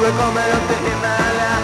nube come notte in mele